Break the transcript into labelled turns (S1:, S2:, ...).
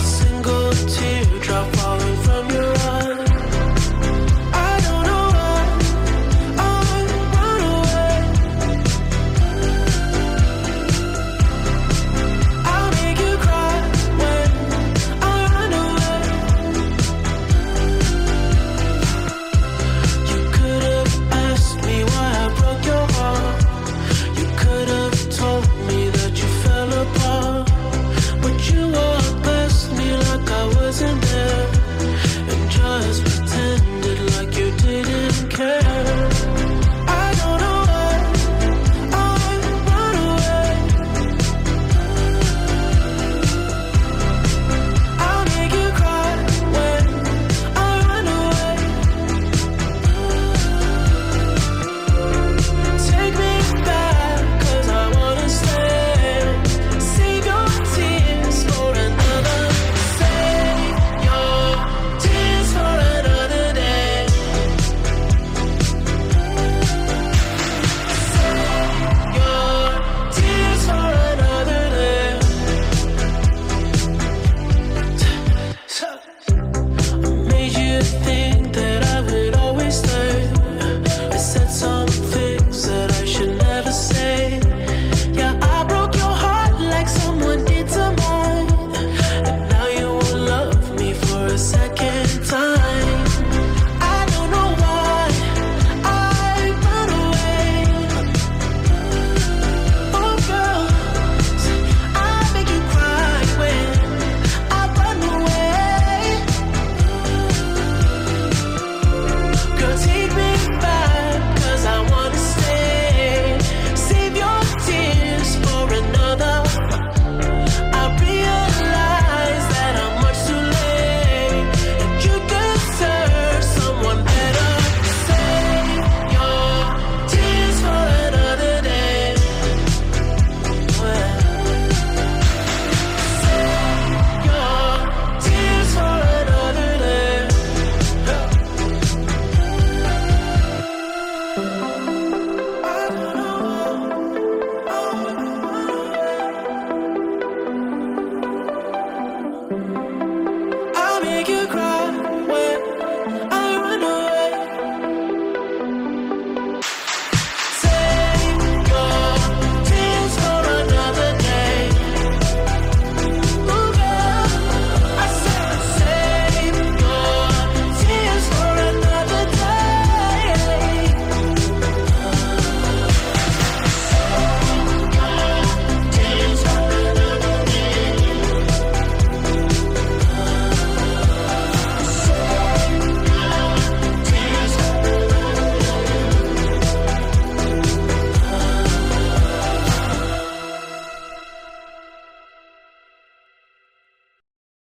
S1: I see